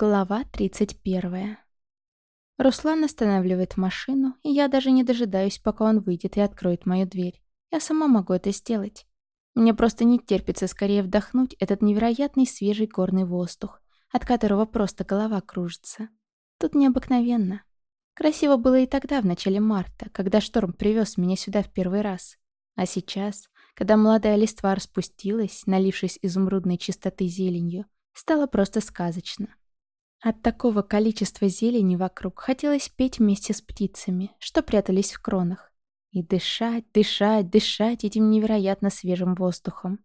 Глава 31. Руслан останавливает машину, и я даже не дожидаюсь, пока он выйдет и откроет мою дверь. Я сама могу это сделать. Мне просто не терпится скорее вдохнуть этот невероятный свежий горный воздух, от которого просто голова кружится. Тут необыкновенно. Красиво было и тогда, в начале марта, когда шторм привез меня сюда в первый раз. А сейчас, когда молодая листва распустилась, налившись изумрудной чистоты зеленью, стало просто сказочно. От такого количества зелени вокруг хотелось петь вместе с птицами, что прятались в кронах. И дышать, дышать, дышать этим невероятно свежим воздухом.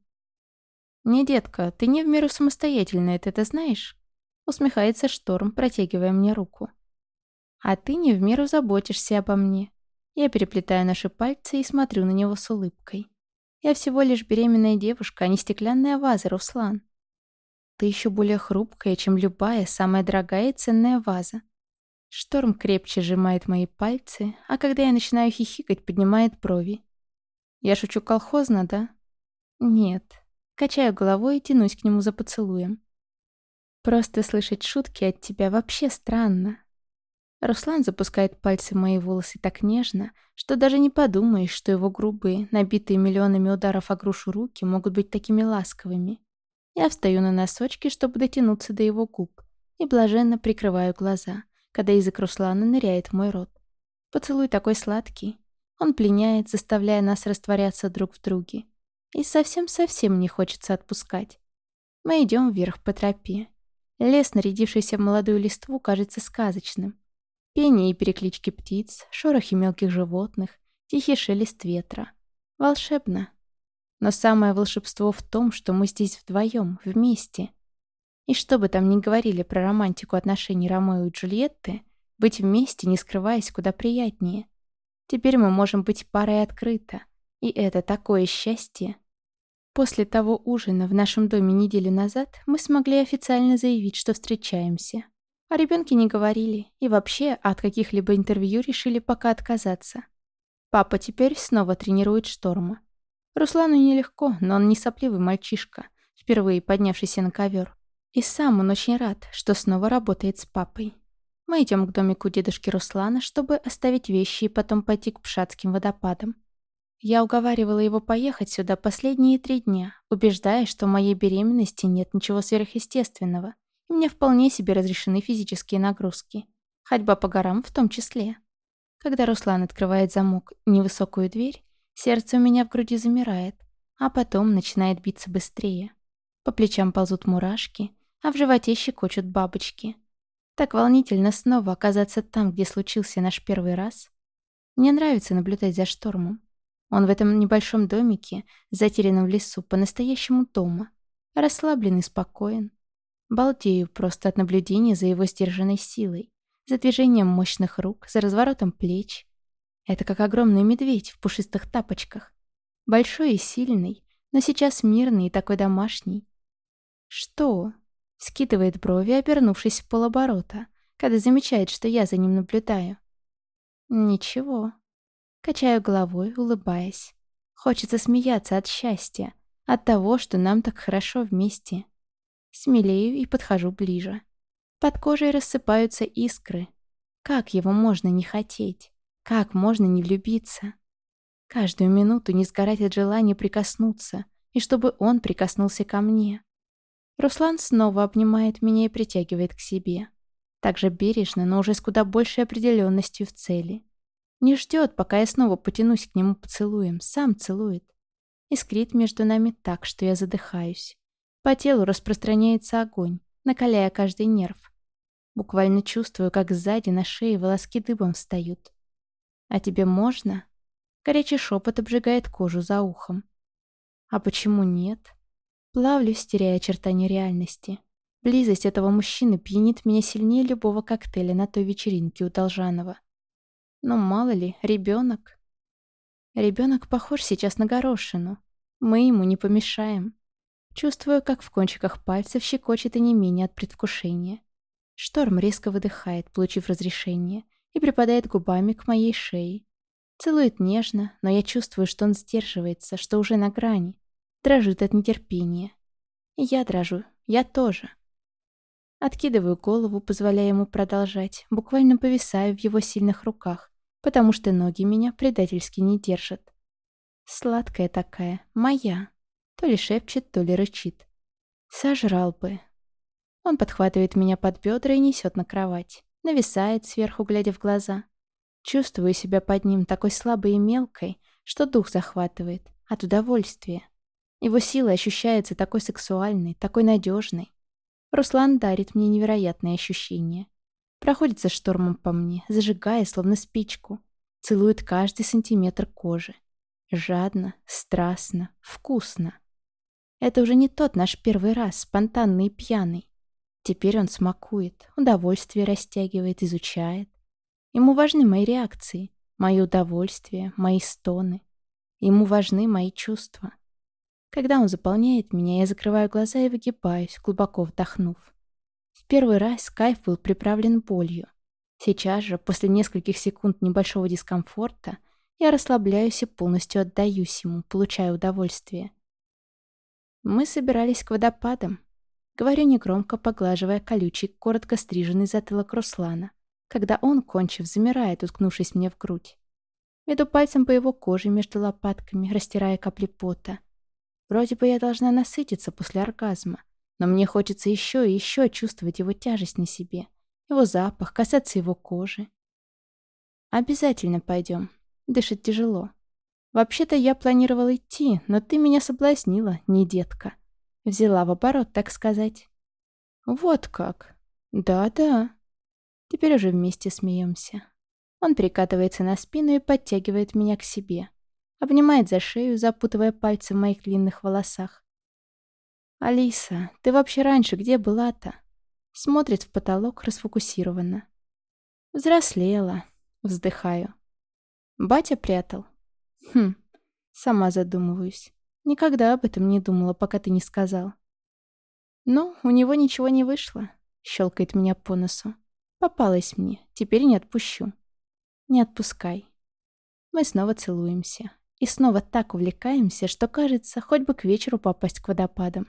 «Не, детка, ты не в меру самостоятельная, ты это знаешь?» Усмехается Шторм, протягивая мне руку. «А ты не в меру заботишься обо мне». Я переплетаю наши пальцы и смотрю на него с улыбкой. «Я всего лишь беременная девушка, а не стеклянная ваза, Руслан. Ты еще более хрупкая, чем любая самая дорогая и ценная ваза. Шторм крепче сжимает мои пальцы, а когда я начинаю хихикать, поднимает брови. Я шучу колхозно, да? Нет. Качаю головой и тянусь к нему за поцелуем. Просто слышать шутки от тебя вообще странно. Руслан запускает пальцы в мои волосы так нежно, что даже не подумаешь, что его грубые, набитые миллионами ударов о грушу руки могут быть такими ласковыми. Я встаю на носочки, чтобы дотянуться до его губ, и блаженно прикрываю глаза, когда язык Руслана ныряет в мой рот. Поцелуй такой сладкий. Он пленяет, заставляя нас растворяться друг в друге. И совсем-совсем не хочется отпускать. Мы идем вверх по тропе. Лес, нарядившийся в молодую листву, кажется сказочным. Пение и переклички птиц, шорохи мелких животных, тихий шелест ветра. Волшебно. Но самое волшебство в том, что мы здесь вдвоем, вместе. И что бы там ни говорили про романтику отношений Ромео и Джульетты, быть вместе, не скрываясь, куда приятнее. Теперь мы можем быть парой открыто. И это такое счастье. После того ужина в нашем доме неделю назад мы смогли официально заявить, что встречаемся. О ребенке не говорили, и вообще от каких-либо интервью решили пока отказаться. Папа теперь снова тренирует Шторма. Руслану нелегко, но он не сопливый мальчишка, впервые поднявшийся на ковер. И сам он очень рад, что снова работает с папой. Мы идем к домику дедушки Руслана, чтобы оставить вещи и потом пойти к Пшатским водопадам. Я уговаривала его поехать сюда последние три дня, убеждая, что в моей беременности нет ничего сверхъестественного, и мне вполне себе разрешены физические нагрузки. Ходьба по горам в том числе. Когда Руслан открывает замок невысокую дверь, Сердце у меня в груди замирает, а потом начинает биться быстрее. По плечам ползут мурашки, а в животе щекочут бабочки. Так волнительно снова оказаться там, где случился наш первый раз. Мне нравится наблюдать за штормом. Он в этом небольшом домике, затерянном в лесу, по-настоящему дома. Расслаблен и спокоен. Балдею просто от наблюдения за его сдержанной силой, за движением мощных рук, за разворотом плеч, это как огромный медведь в пушистых тапочках. Большой и сильный, но сейчас мирный и такой домашний. «Что?» — скидывает брови, обернувшись в полоборота, когда замечает, что я за ним наблюдаю. «Ничего». Качаю головой, улыбаясь. Хочется смеяться от счастья, от того, что нам так хорошо вместе. Смелею и подхожу ближе. Под кожей рассыпаются искры. Как его можно не хотеть? Как можно не влюбиться? Каждую минуту не сгорать от желания прикоснуться, и чтобы он прикоснулся ко мне. Руслан снова обнимает меня и притягивает к себе. Так же бережно, но уже с куда большей определенностью в цели. Не ждет, пока я снова потянусь к нему поцелуем, сам целует. Искрит между нами так, что я задыхаюсь. По телу распространяется огонь, накаляя каждый нерв. Буквально чувствую, как сзади на шее волоски дыбом встают. «А тебе можно?» Горячий шепот обжигает кожу за ухом. «А почему нет?» Плавлюсь, теряя очертания реальности. Близость этого мужчины пьянит меня сильнее любого коктейля на той вечеринке у Должанова. Но мало ли, ребенок. Ребенок похож сейчас на горошину. Мы ему не помешаем. Чувствую, как в кончиках пальцев щекочет и не менее от предвкушения. Шторм резко выдыхает, получив разрешение, и припадает губами к моей шее. Целует нежно, но я чувствую, что он сдерживается, что уже на грани. Дрожит от нетерпения. И я дрожу, я тоже. Откидываю голову, позволяя ему продолжать, буквально повисаю в его сильных руках, потому что ноги меня предательски не держат. Сладкая такая, моя. То ли шепчет, то ли рычит. Сожрал бы. Он подхватывает меня под бедра и несет на кровать. Нависает сверху, глядя в глаза. Чувствую себя под ним такой слабой и мелкой, что дух захватывает. От удовольствия. Его сила ощущается такой сексуальной, такой надежной. Руслан дарит мне невероятные ощущения. Проходится штормом по мне, зажигая, словно спичку. Целует каждый сантиметр кожи. Жадно, страстно, вкусно. Это уже не тот наш первый раз, спонтанный и пьяный. Теперь он смакует, удовольствие растягивает, изучает. Ему важны мои реакции, мои удовольствия, мои стоны. Ему важны мои чувства. Когда он заполняет меня, я закрываю глаза и выгибаюсь, глубоко вдохнув. В первый раз кайф был приправлен болью. Сейчас же, после нескольких секунд небольшого дискомфорта, я расслабляюсь и полностью отдаюсь ему, получая удовольствие. Мы собирались к водопадам. Говорю негромко, поглаживая колючий, коротко стриженный затылок Руслана, когда он, кончив, замирает, уткнувшись мне в грудь. Веду пальцем по его коже между лопатками, растирая капли пота. Вроде бы я должна насытиться после оргазма, но мне хочется еще и еще чувствовать его тяжесть на себе, его запах, касаться его кожи. «Обязательно пойдем», Дышит тяжело. Вообще-то я планировал идти, но ты меня соблазнила, не детка. Взяла в оборот, так сказать. Вот как. Да-да. Теперь уже вместе смеемся. Он прикатывается на спину и подтягивает меня к себе. Обнимает за шею, запутывая пальцы в моих длинных волосах. «Алиса, ты вообще раньше где была-то?» Смотрит в потолок расфокусированно. «Взрослела», вздыхаю. Батя прятал? Хм, сама задумываюсь. Никогда об этом не думала, пока ты не сказал. Ну, у него ничего не вышло. Щелкает меня по носу. Попалась мне, теперь не отпущу. Не отпускай. Мы снова целуемся. И снова так увлекаемся, что кажется, хоть бы к вечеру попасть к водопадам.